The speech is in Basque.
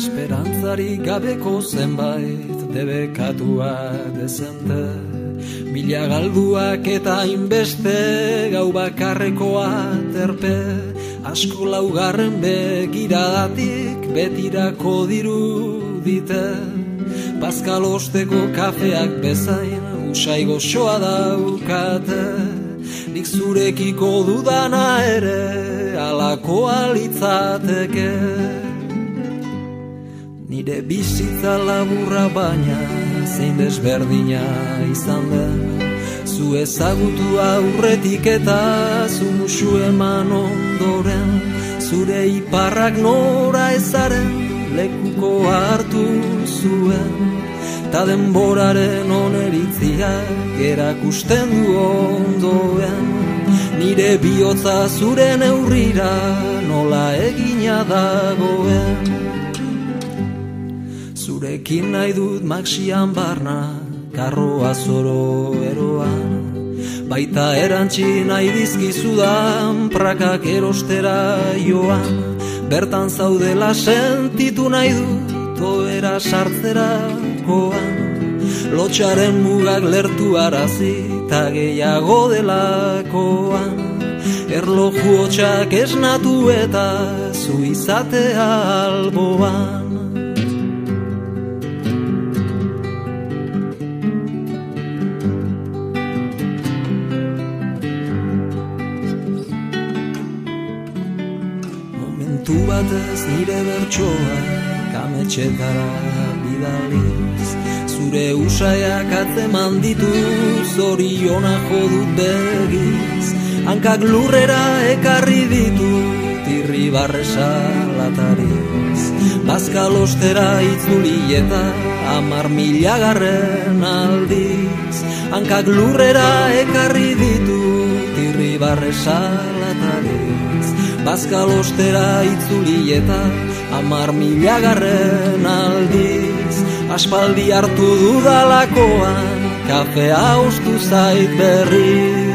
Esperantzari gabeko zenbait debekatua dezente. Mila galduak eta inbeste gau bakarrekoa terpe. Asko laugarren begiradatik betirako diru dite Pascal osteko kafeak bezain usai goxoa daukate. Nik zurekiko dudana ere alako alitzateke Nire bizitza laburra baina zein desberdina izan den Zu ezagutu aurretik eta zu musu eman ondoren Zure iparrak nora ezaren lekuko hartu zuen. Ta denboraren oneritziak erakusten du ondoen. Nire bihotza zure neurrira nola egina dagoen Zurekin nahi dut maxian barna karroa zoro eroan. Baita erantzi nahi dizkizudan prakak erostera joan. Bertan zaudela sentitu nahi dut toera sartzerakoan Lotxaren mugak lertu arazi eta gehiago delakoan Erloju hotxak esnatu eta zu izatea alboan Momentu batez nire bertsoa kametxetara bidaliz. Zure usaiak atzeman ditu zoriona jodut begiz. Hankak lurrera ekarri ditu tirri barresa latariz. Bazkalostera itzuli eta amar milagarren aldiz. Hankak lurrera ekarri ditu tirri barresa latariz Bazkalostera itzuli eta amar milagarren aldiz. Aspaldi hartu dudalakoan kafea ustu zait berriz